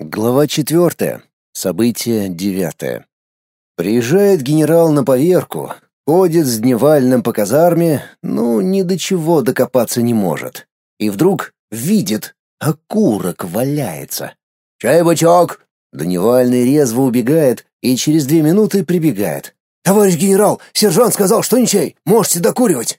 Глава четвертая. Событие девятое. Приезжает генерал на поверку, ходит с дневальным по казарме, ну, ни до чего докопаться не может. И вдруг видит, окурок валяется. «Чай, бычок!» Дневальный резво убегает и через две минуты прибегает. «Товарищ генерал, сержант сказал, что не чай, можете докуривать!»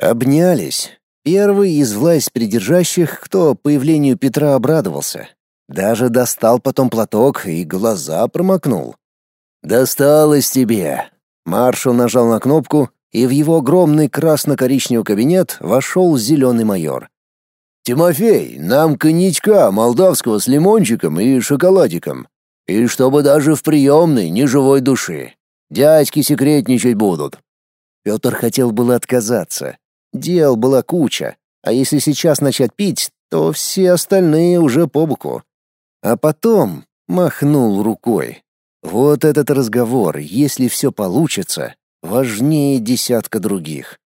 Обнялись. Первый из власть придержащих, кто появлению Петра обрадовался, даже достал потом платок и глаза промокнул. «Досталось тебе!» Маршал нажал на кнопку, и в его огромный красно-коричневый кабинет вошел зеленый майор. «Тимофей, нам коньячка молдавского с лимончиком и шоколадиком. И чтобы даже в приемной ни живой души. Дядьки секретничать будут». Петр хотел было отказаться. Дел была куча, а если сейчас начать пить, то все остальные уже по боку. А потом махнул рукой. Вот этот разговор, если все получится, важнее десятка других.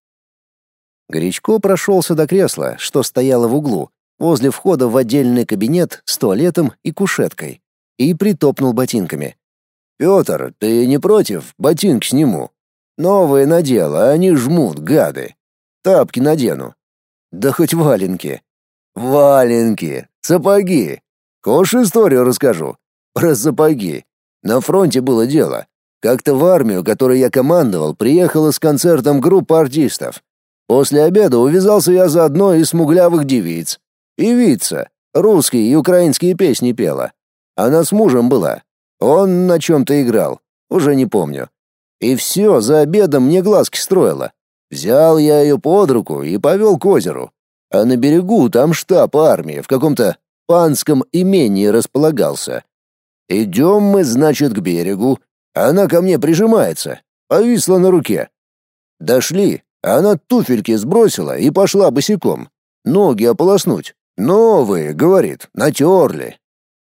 Горячко прошелся до кресла, что стояло в углу, возле входа в отдельный кабинет с туалетом и кушеткой, и притопнул ботинками. «Петр, ты не против? Ботинки сниму. Новые надел, а они жмут, гады. Тапки надену. Да хоть валенки. Валенки, сапоги. Кош историю расскажу. Про сапоги. На фронте было дело. Как-то в армию, которой я командовал, приехала с концертом группа артистов. После обеда увязался я за одной из смуглявых девиц. Певица. Русские и украинские песни пела. Она с мужем была. Он на чем-то играл. Уже не помню. И все, за обедом мне глазки строила. Взял я ее под руку и повел к озеру. А на берегу там штаб армии в каком-то панском имении располагался. Идем мы, значит, к берегу. Она ко мне прижимается, повисла на руке. Дошли, она туфельки сбросила и пошла босиком. Ноги ополоснуть. Новые, говорит, натерли.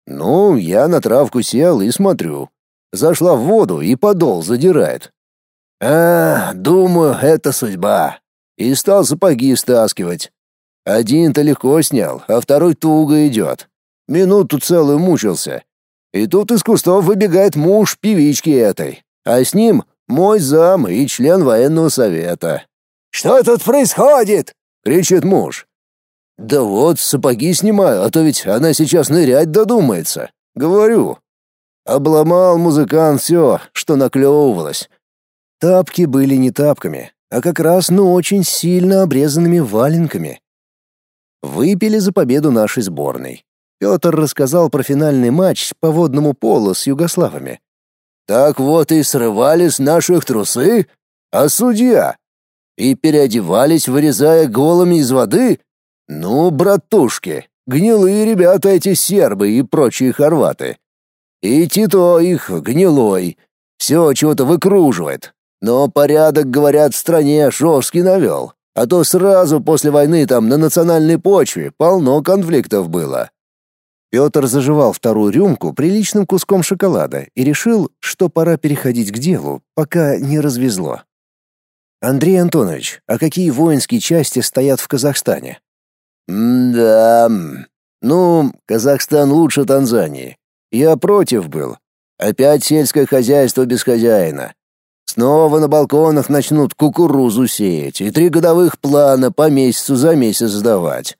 Ну, я на травку сел и смотрю. Зашла в воду и подол задирает. А, думаю, это судьба. И стал сапоги стаскивать. Один-то легко снял, а второй туго идет. Минуту целую мучился. И тут из кустов выбегает муж певички этой, а с ним мой зам и член военного совета. «Что тут происходит?» — кричит муж. «Да вот, сапоги снимаю, а то ведь она сейчас нырять додумается. Говорю». Обломал музыкант все, что наклевывалось. Тапки были не тапками, а как раз ну очень сильно обрезанными валенками. Выпили за победу нашей сборной. Петр рассказал про финальный матч по водному полу с югославами. Так вот и срывали с наших трусы, а судья и переодевались, вырезая голыми из воды. Ну, братушки, гнилые ребята эти сербы и прочие хорваты. И Тито их гнилой, все чего-то выкруживает. Но порядок, говорят, в стране жесткий навел. А то сразу после войны там на национальной почве полно конфликтов было. Петр заживал вторую рюмку приличным куском шоколада и решил, что пора переходить к делу, пока не развезло. Андрей Антонович, а какие воинские части стоят в Казахстане? да. Ну, Казахстан лучше Танзании. Я против был. Опять сельское хозяйство без хозяина. Снова на балконах начнут кукурузу сеять и три годовых плана по месяцу за месяц сдавать.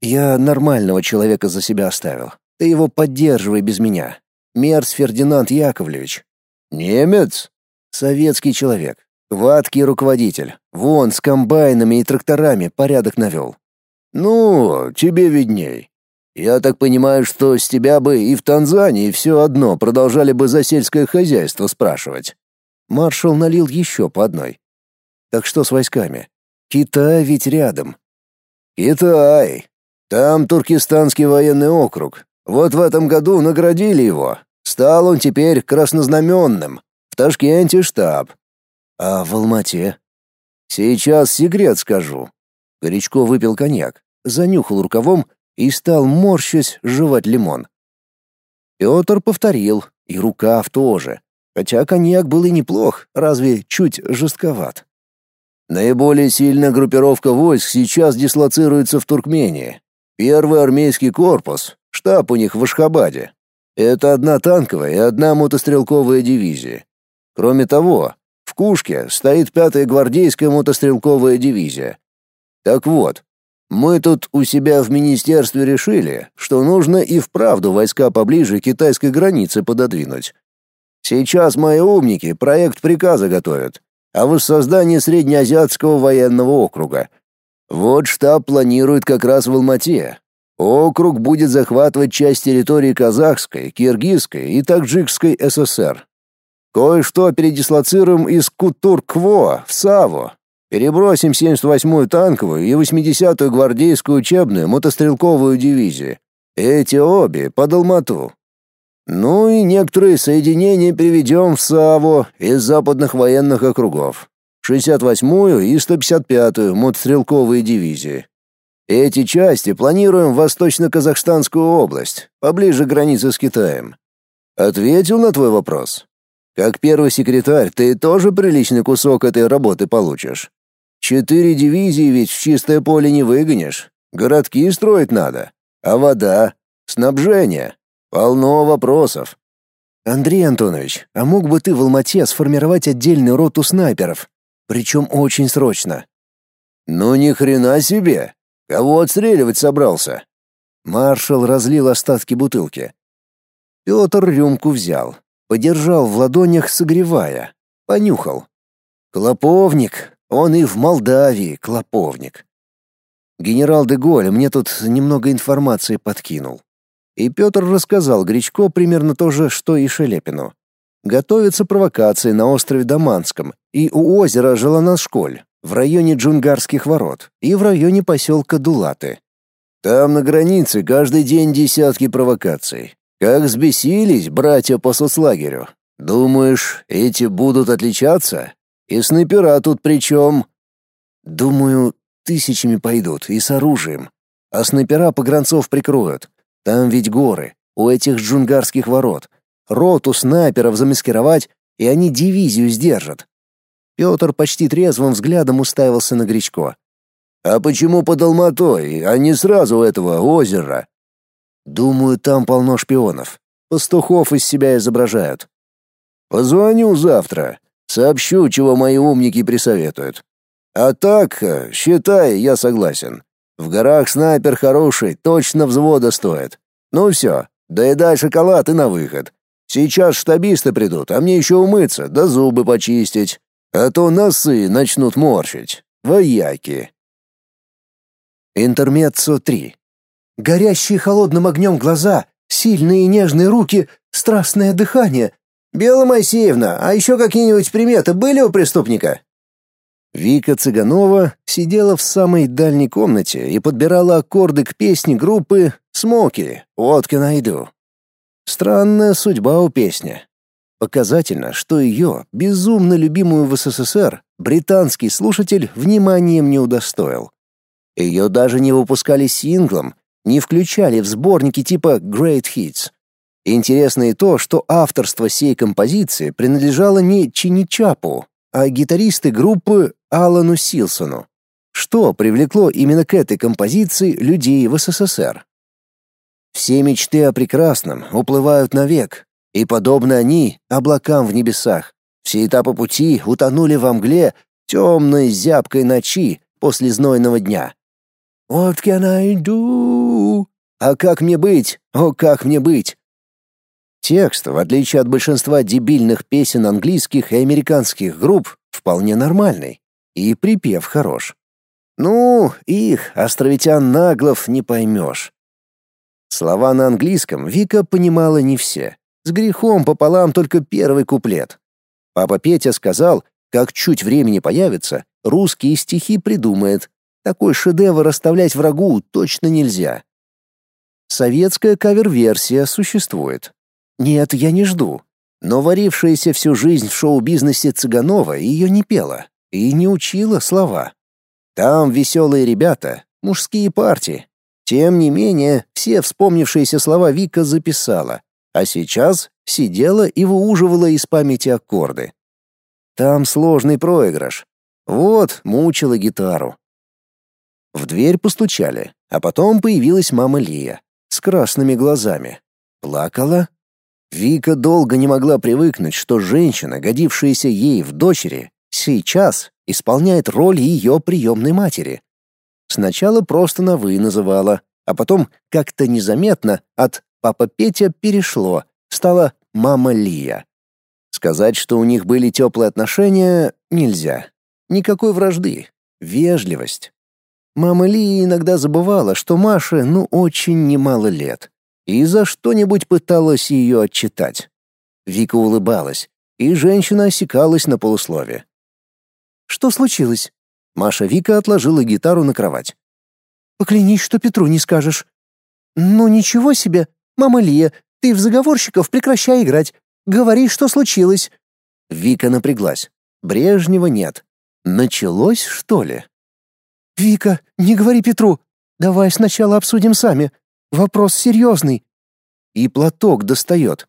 Я нормального человека за себя оставил. Ты его поддерживай без меня. Мерц Фердинанд Яковлевич. Немец? Советский человек. Ваткий руководитель. Вон с комбайнами и тракторами порядок навел. Ну, тебе видней. Я так понимаю, что с тебя бы и в Танзании все одно продолжали бы за сельское хозяйство спрашивать. Маршал налил еще по одной. Так что с войсками? Китай ведь рядом. Китай. Там Туркестанский военный округ. Вот в этом году наградили его. Стал он теперь краснознаменным. В Ташкенте штаб. А в Алмате? Сейчас секрет скажу. Горячко выпил коньяк, занюхал рукавом и стал морщась жевать лимон. Петр повторил, и рукав тоже. Хотя коньяк был и неплох, разве чуть жестковат. Наиболее сильная группировка войск сейчас дислоцируется в Туркмении. Первый армейский корпус, Штаб у них в Ашхабаде. Это одна танковая и одна мотострелковая дивизия. Кроме того, в Кушке стоит пятая гвардейская мотострелковая дивизия. Так вот, мы тут у себя в министерстве решили, что нужно и вправду войска поближе к китайской границе пододвинуть. Сейчас мои умники проект приказа готовят о воссоздании Среднеазиатского военного округа. Вот штаб планирует как раз в Алмате. Округ будет захватывать часть территории Казахской, Киргизской и Таджикской ССР. Кое-что передислоцируем из Кутур-Кво в Саву. Перебросим 78-ю танковую и 80-ю гвардейскую учебную мотострелковую дивизии. Эти обе под Алмату. Ну и некоторые соединения переведем в Саву из западных военных округов. 68-ю и 155-ю мотострелковые дивизии. Эти части планируем в Восточно-Казахстанскую область, поближе к границе с Китаем. Ответил на твой вопрос? Как первый секретарь ты тоже приличный кусок этой работы получишь. Четыре дивизии ведь в чистое поле не выгонишь. Городки строить надо. А вода? Снабжение? Полно вопросов. Андрей Антонович, а мог бы ты в Алмате сформировать отдельную роту снайперов? Причем очень срочно. Ну ни хрена себе. Кого отстреливать собрался? Маршал разлил остатки бутылки. Петр рюмку взял, подержал в ладонях, согревая, понюхал. Клоповник, он и в Молдавии клоповник. Генерал де мне тут немного информации подкинул. И Петр рассказал Гречко примерно то же, что и Шелепину. Готовятся провокации на острове Даманском и у озера Желанашколь, в районе Джунгарских ворот и в районе поселка Дулаты. Там на границе каждый день десятки провокаций. Как взбесились братья по соцлагерю. Думаешь, эти будут отличаться? И снайпера тут при чем? Думаю, тысячами пойдут и с оружием. А снайпера погранцов прикроют. Там ведь горы, у этих джунгарских ворот. Роту снайперов замаскировать, и они дивизию сдержат. Петр почти трезвым взглядом уставился на Гречко. «А почему под Алматой, а не сразу у этого озера?» «Думаю, там полно шпионов. Пастухов из себя изображают». «Позвоню завтра. Сообщу, чего мои умники присоветуют. А так, считай, я согласен. В горах снайпер хороший, точно взвода стоит. Ну все, доедай шоколад и на выход. Сейчас штабисты придут, а мне еще умыться, да зубы почистить. А то носы начнут морщить. Вояки. Интермеццо 3. Горящие холодным огнем глаза, сильные и нежные руки, страстное дыхание. Бела Моисеевна, а еще какие-нибудь приметы были у преступника? Вика Цыганова сидела в самой дальней комнате и подбирала аккорды к песне группы «Смоки» «What can I do?». Странная судьба у песни. Показательно, что ее, безумно любимую в СССР, британский слушатель вниманием не удостоил. Ее даже не выпускали синглом, не включали в сборники типа Great Hits. Интересно и то, что авторство сей композиции принадлежало не Чиничапу, а гитаристы группы Алану Силсону. Что привлекло именно к этой композиции людей в СССР? Все мечты о прекрасном уплывают навек, и подобно они облакам в небесах. Все этапы пути утонули во мгле темной зябкой ночи после знойного дня. What can I do? А как мне быть? О, как мне быть? Текст, в отличие от большинства дебильных песен английских и американских групп, вполне нормальный. И припев хорош. Ну, их, островитян наглов, не поймешь. Слова на английском Вика понимала не все. С грехом пополам только первый куплет. Папа Петя сказал, как чуть времени появится, русские стихи придумает. Такой шедевр оставлять врагу точно нельзя. Советская кавер-версия существует. Нет, я не жду. Но варившаяся всю жизнь в шоу-бизнесе Цыганова ее не пела и не учила слова. Там веселые ребята, мужские партии. Тем не менее, все вспомнившиеся слова Вика записала, а сейчас сидела и выуживала из памяти аккорды. Там сложный проигрыш. Вот, мучила гитару. В дверь постучали, а потом появилась мама Лия. с красными глазами. Плакала? Вика долго не могла привыкнуть, что женщина, годившаяся ей в дочери, сейчас исполняет роль ее приемной матери. Сначала просто на «вы» называла, а потом как-то незаметно от «папа Петя» перешло, стала «мама Лия». Сказать, что у них были теплые отношения, нельзя. Никакой вражды. Вежливость. Мама Лия иногда забывала, что Маше ну очень немало лет, и за что-нибудь пыталась ее отчитать. Вика улыбалась, и женщина осекалась на полуслове. «Что случилось?» Маша Вика отложила гитару на кровать. «Поклянись, что Петру не скажешь». «Ну ничего себе! Мама Лия, ты в заговорщиков прекращай играть. Говори, что случилось». Вика напряглась. Брежнева нет. Началось, что ли? «Вика, не говори Петру. Давай сначала обсудим сами. Вопрос серьезный». И платок достает.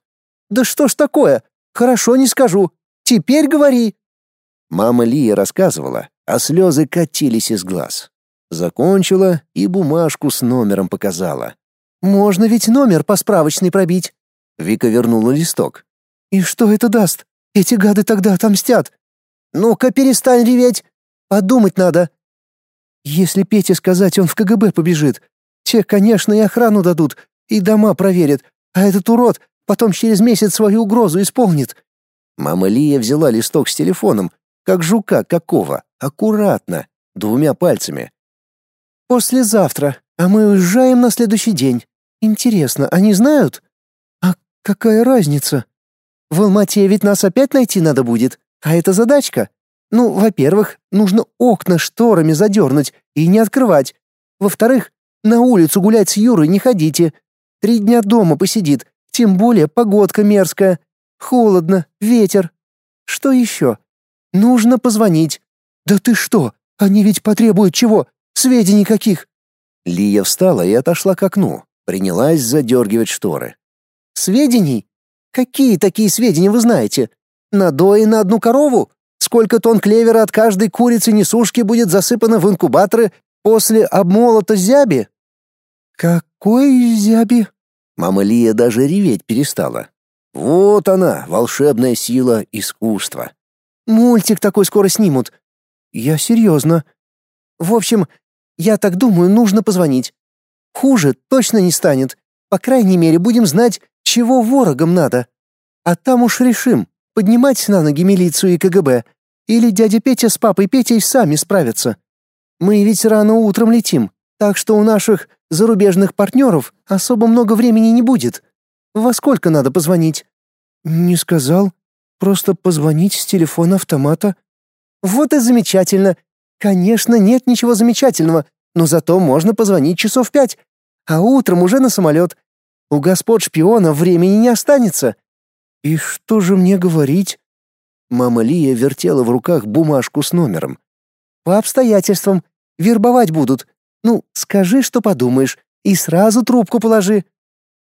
«Да что ж такое? Хорошо, не скажу. Теперь говори». Мама Лия рассказывала, а слезы катились из глаз. Закончила и бумажку с номером показала. «Можно ведь номер по справочной пробить». Вика вернула листок. «И что это даст? Эти гады тогда отомстят». «Ну-ка, перестань реветь. Подумать надо. Если Пете сказать, он в КГБ побежит. Те, конечно, и охрану дадут, и дома проверят, а этот урод потом через месяц свою угрозу исполнит. Мама Лия взяла листок с телефоном, как жука какого, аккуратно, двумя пальцами. «Послезавтра, а мы уезжаем на следующий день. Интересно, они знают? А какая разница? В Алмате ведь нас опять найти надо будет, а это задачка. Ну, во-первых, нужно окна шторами задернуть и не открывать. Во-вторых, на улицу гулять с Юрой не ходите. Три дня дома посидит, тем более погодка мерзкая. Холодно, ветер. Что еще? Нужно позвонить. Да ты что? Они ведь потребуют чего? Сведений каких? Лия встала и отошла к окну, принялась задергивать шторы. Сведений? Какие такие сведения вы знаете? Надои на одну корову? Сколько тонн клевера от каждой курицы-несушки будет засыпано в инкубаторы после обмолота зяби? Какой зяби? Мама Лия даже реветь перестала. Вот она, волшебная сила искусства. Мультик такой скоро снимут. Я серьезно. В общем, я так думаю, нужно позвонить. Хуже точно не станет. По крайней мере, будем знать, чего ворогам надо. А там уж решим, поднимать на ноги милицию и КГБ, или дядя Петя с папой Петей сами справятся. Мы ведь рано утром летим, так что у наших зарубежных партнеров особо много времени не будет. Во сколько надо позвонить? Не сказал. Просто позвонить с телефона автомата. Вот и замечательно. Конечно, нет ничего замечательного, но зато можно позвонить часов пять, а утром уже на самолет. У господ шпиона времени не останется. «И что же мне говорить?» Мама Лия вертела в руках бумажку с номером. «По обстоятельствам. Вербовать будут. Ну, скажи, что подумаешь, и сразу трубку положи».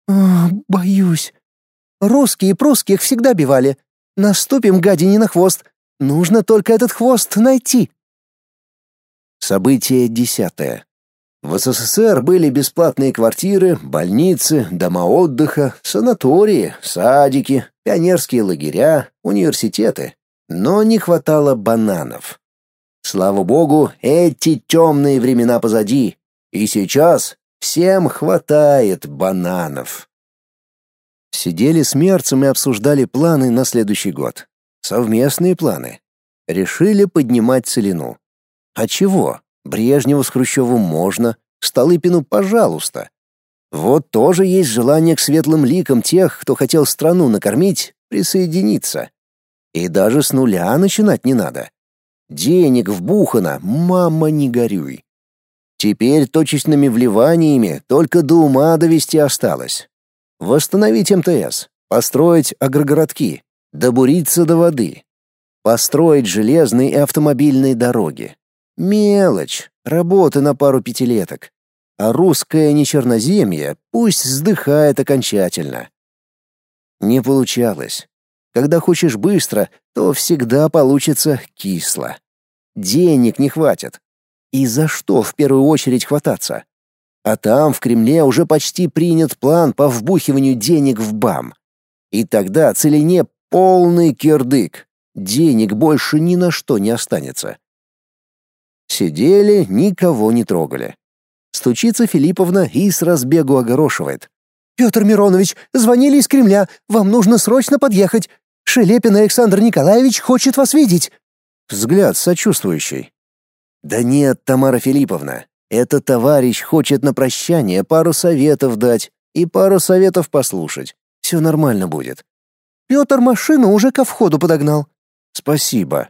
А, «Боюсь. Русские прусских всегда бивали. Наступим гадине на хвост. Нужно только этот хвост найти». Событие десятое. В СССР были бесплатные квартиры, больницы, дома отдыха, санатории, садики, пионерские лагеря, университеты. Но не хватало бананов. Слава богу, эти темные времена позади. И сейчас всем хватает бананов. Сидели с Мерцем и обсуждали планы на следующий год. Совместные планы. Решили поднимать целину. А чего? Брежневу с Хрущевым можно, Столыпину пожалуйста. Вот тоже есть желание к светлым ликам тех, кто хотел страну накормить, присоединиться. И даже с нуля начинать не надо. Денег вбухано, мама не горюй. Теперь точечными вливаниями только до ума довести осталось. Восстановить МТС, построить агрогородки, добуриться до воды, построить железные и автомобильные дороги. Мелочь, работы на пару пятилеток. А русское нечерноземье пусть вздыхает окончательно. Не получалось. Когда хочешь быстро, то всегда получится кисло. Денег не хватит. И за что в первую очередь хвататься? А там, в Кремле, уже почти принят план по вбухиванию денег в БАМ. И тогда целине полный кирдык. Денег больше ни на что не останется. Сидели, никого не трогали. Стучится Филипповна и с разбегу огорошивает. «Петр Миронович, звонили из Кремля. Вам нужно срочно подъехать. Шелепин Александр Николаевич хочет вас видеть». Взгляд сочувствующий. «Да нет, Тамара Филипповна, этот товарищ хочет на прощание пару советов дать и пару советов послушать. Все нормально будет. Петр машину уже ко входу подогнал. Спасибо.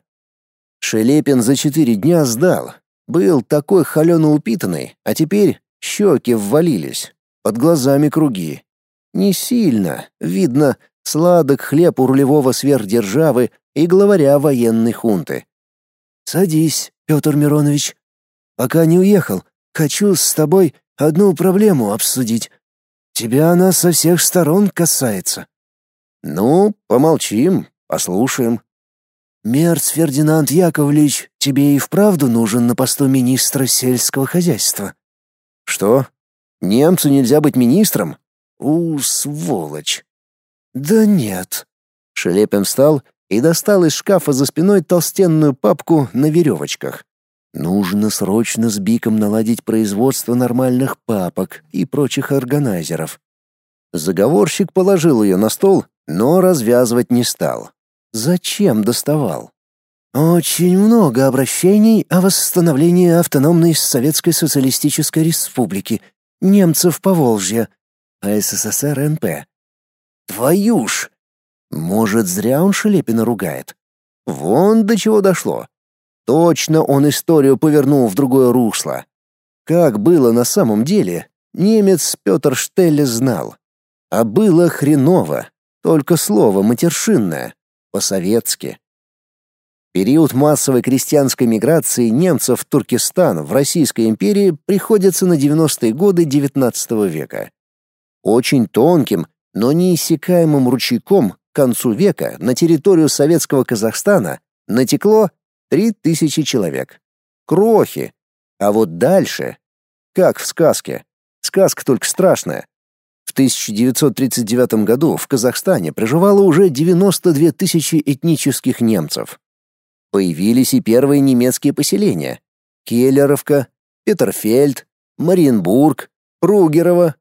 Шелепин за четыре дня сдал. Был такой холено упитанный, а теперь щеки ввалились, под глазами круги. Не сильно, видно, сладок хлеб у рулевого сверхдержавы и главаря военной хунты. «Садись, Петр Миронович», Пока не уехал, хочу с тобой одну проблему обсудить. Тебя она со всех сторон касается. Ну, помолчим, послушаем. Мерц Фердинанд Яковлевич тебе и вправду нужен на посту министра сельского хозяйства. Что? Немцу нельзя быть министром? У, сволочь. Да нет. Шелепин встал и достал из шкафа за спиной толстенную папку на веревочках. Нужно срочно с Биком наладить производство нормальных папок и прочих органайзеров. Заговорщик положил ее на стол, но развязывать не стал. Зачем доставал? Очень много обращений о восстановлении автономной Советской Социалистической Республики, немцев по Волжье, а СССР НП. Твою ж! Может, зря он Шелепина ругает. Вон до чего дошло. Точно он историю повернул в другое русло. Как было на самом деле, немец Петр Штелле знал. А было хреново, только слово матершинное, по-советски. Период массовой крестьянской миграции немцев в Туркестан в Российской империи приходится на 90-е годы XIX века. Очень тонким, но неиссякаемым ручейком к концу века на территорию советского Казахстана натекло Три тысячи человек. Крохи. А вот дальше... Как в сказке. Сказка только страшная. В 1939 году в Казахстане проживало уже 92 тысячи этнических немцев. Появились и первые немецкие поселения. Келлеровка, Петерфельд, Мариенбург, Ругерово.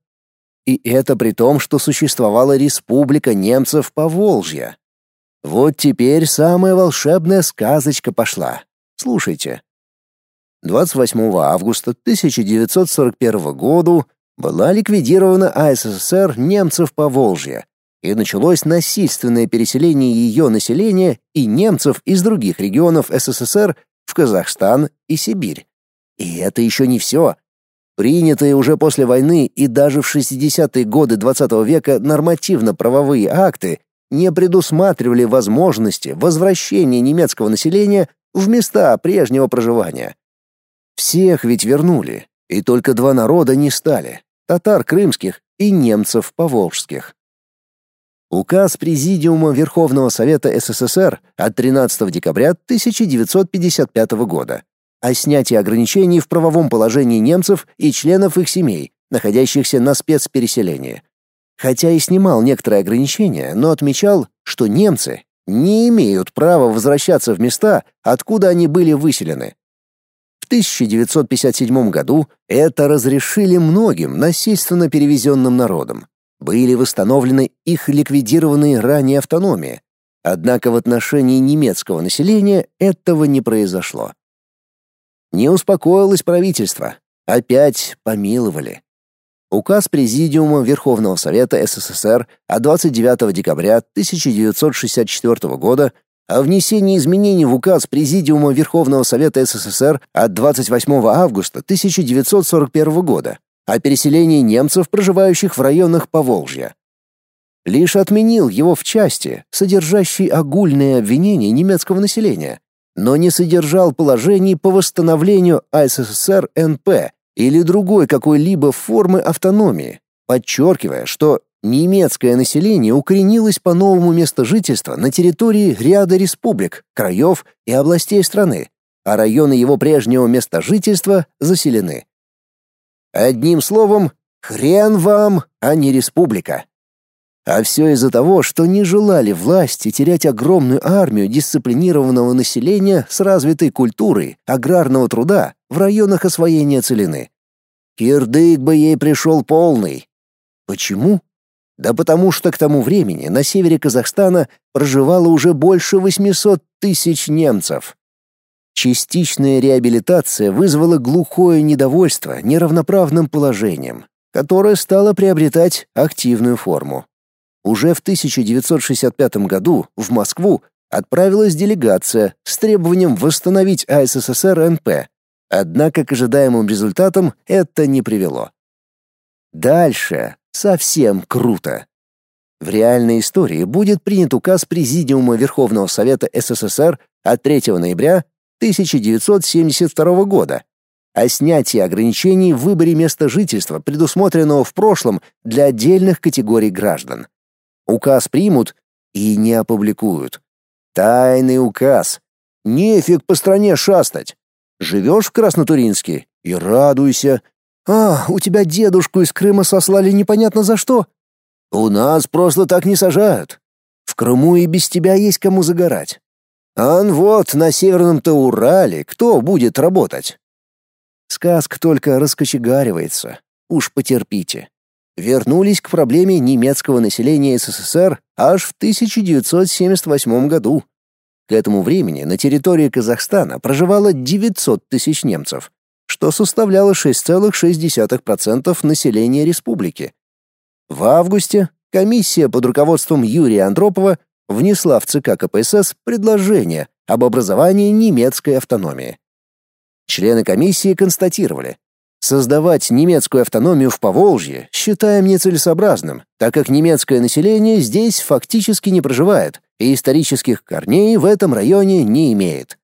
И это при том, что существовала республика немцев по Волжье. Вот теперь самая волшебная сказочка пошла. Слушайте. 28 августа 1941 года была ликвидирована АССР немцев по Волжье, и началось насильственное переселение ее населения и немцев из других регионов СССР в Казахстан и Сибирь. И это еще не все. Принятые уже после войны и даже в 60-е годы XX века нормативно-правовые акты не предусматривали возможности возвращения немецкого населения в места прежнего проживания. Всех ведь вернули, и только два народа не стали — татар крымских и немцев поволжских. Указ Президиума Верховного Совета СССР от 13 декабря 1955 года о снятии ограничений в правовом положении немцев и членов их семей, находящихся на спецпереселении, хотя и снимал некоторые ограничения, но отмечал, что немцы не имеют права возвращаться в места, откуда они были выселены. В 1957 году это разрешили многим насильственно перевезенным народам. Были восстановлены их ликвидированные ранее автономии. Однако в отношении немецкого населения этого не произошло. Не успокоилось правительство. Опять помиловали. Указ Президиума Верховного Совета СССР от 29 декабря 1964 года о внесении изменений в указ Президиума Верховного Совета СССР от 28 августа 1941 года о переселении немцев, проживающих в районах Поволжья. Лишь отменил его в части, содержащей огульные обвинения немецкого населения, но не содержал положений по восстановлению АССР НП или другой какой-либо формы автономии, подчеркивая, что немецкое население укоренилось по новому месту жительства на территории ряда республик, краев и областей страны, а районы его прежнего места жительства заселены. Одним словом, хрен вам, а не республика. А все из-за того, что не желали власти терять огромную армию дисциплинированного населения с развитой культурой аграрного труда в районах освоения целины. Кирдык бы ей пришел полный. Почему? Да потому что к тому времени на севере Казахстана проживало уже больше 800 тысяч немцев. Частичная реабилитация вызвала глухое недовольство неравноправным положением, которое стало приобретать активную форму. Уже в 1965 году в Москву отправилась делегация с требованием восстановить АССР НП, однако к ожидаемым результатам это не привело. Дальше совсем круто. В реальной истории будет принят указ Президиума Верховного Совета СССР от 3 ноября 1972 года о снятии ограничений в выборе места жительства, предусмотренного в прошлом для отдельных категорий граждан. Указ примут и не опубликуют. Тайный указ. Нефиг по стране шастать. Живешь в Краснотуринске и радуйся. А, у тебя дедушку из Крыма сослали непонятно за что. У нас просто так не сажают. В Крыму и без тебя есть кому загорать. Ан вот на северном-то Урале кто будет работать? Сказка только раскочегаривается. Уж потерпите вернулись к проблеме немецкого населения СССР аж в 1978 году. К этому времени на территории Казахстана проживало 900 тысяч немцев, что составляло 6,6% населения республики. В августе комиссия под руководством Юрия Андропова внесла в ЦК КПСС предложение об образовании немецкой автономии. Члены комиссии констатировали, Создавать немецкую автономию в Поволжье считаем нецелесообразным, так как немецкое население здесь фактически не проживает и исторических корней в этом районе не имеет.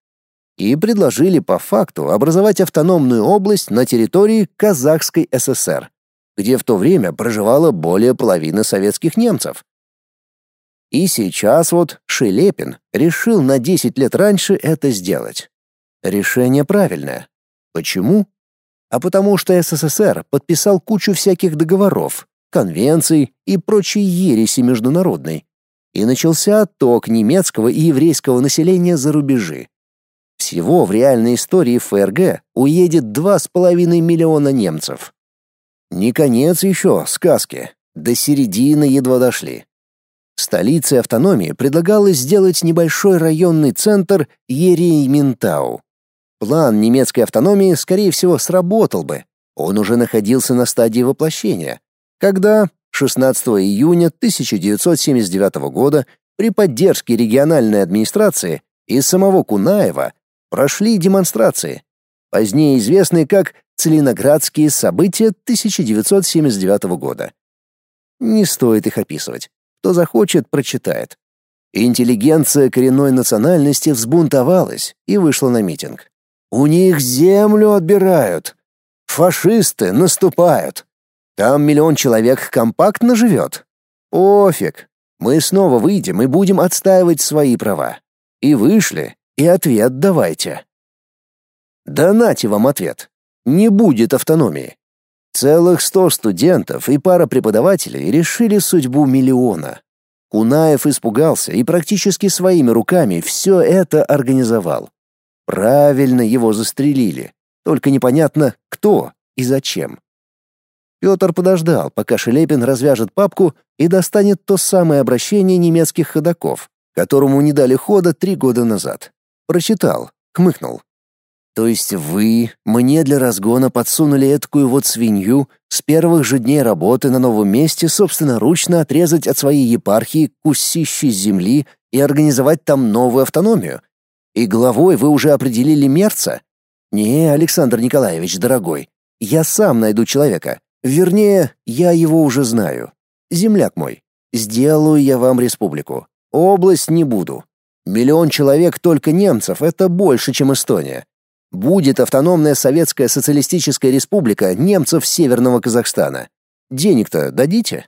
И предложили по факту образовать автономную область на территории Казахской ССР, где в то время проживало более половины советских немцев. И сейчас вот Шелепин решил на 10 лет раньше это сделать. Решение правильное. Почему? А потому что СССР подписал кучу всяких договоров, конвенций и прочей ереси международной, и начался отток немецкого и еврейского населения за рубежи. Всего в реальной истории ФРГ уедет 2,5 миллиона немцев. Не конец еще сказки, до середины едва дошли. Столицей автономии предлагалось сделать небольшой районный центр Ерейментау. План немецкой автономии, скорее всего, сработал бы. Он уже находился на стадии воплощения, когда 16 июня 1979 года при поддержке региональной администрации и самого Кунаева прошли демонстрации, позднее известные как Целиноградские события 1979 года. Не стоит их описывать. Кто захочет, прочитает. Интеллигенция коренной национальности взбунтовалась и вышла на митинг. У них землю отбирают. Фашисты наступают. Там миллион человек компактно живет. Офиг. Мы снова выйдем и будем отстаивать свои права. И вышли, и ответ давайте. Да вам ответ. Не будет автономии. Целых сто студентов и пара преподавателей решили судьбу миллиона. Кунаев испугался и практически своими руками все это организовал. Правильно его застрелили. Только непонятно, кто и зачем. Петр подождал, пока Шелепин развяжет папку и достанет то самое обращение немецких ходаков, которому не дали хода три года назад. Прочитал, хмыкнул. То есть вы мне для разгона подсунули эткую вот свинью с первых же дней работы на новом месте собственноручно отрезать от своей епархии кусище земли и организовать там новую автономию, и главой вы уже определили мерца? Не, Александр Николаевич, дорогой, я сам найду человека. Вернее, я его уже знаю. Земляк мой, сделаю я вам республику. Область не буду. Миллион человек только немцев — это больше, чем Эстония. Будет автономная советская социалистическая республика немцев Северного Казахстана. Денег-то дадите?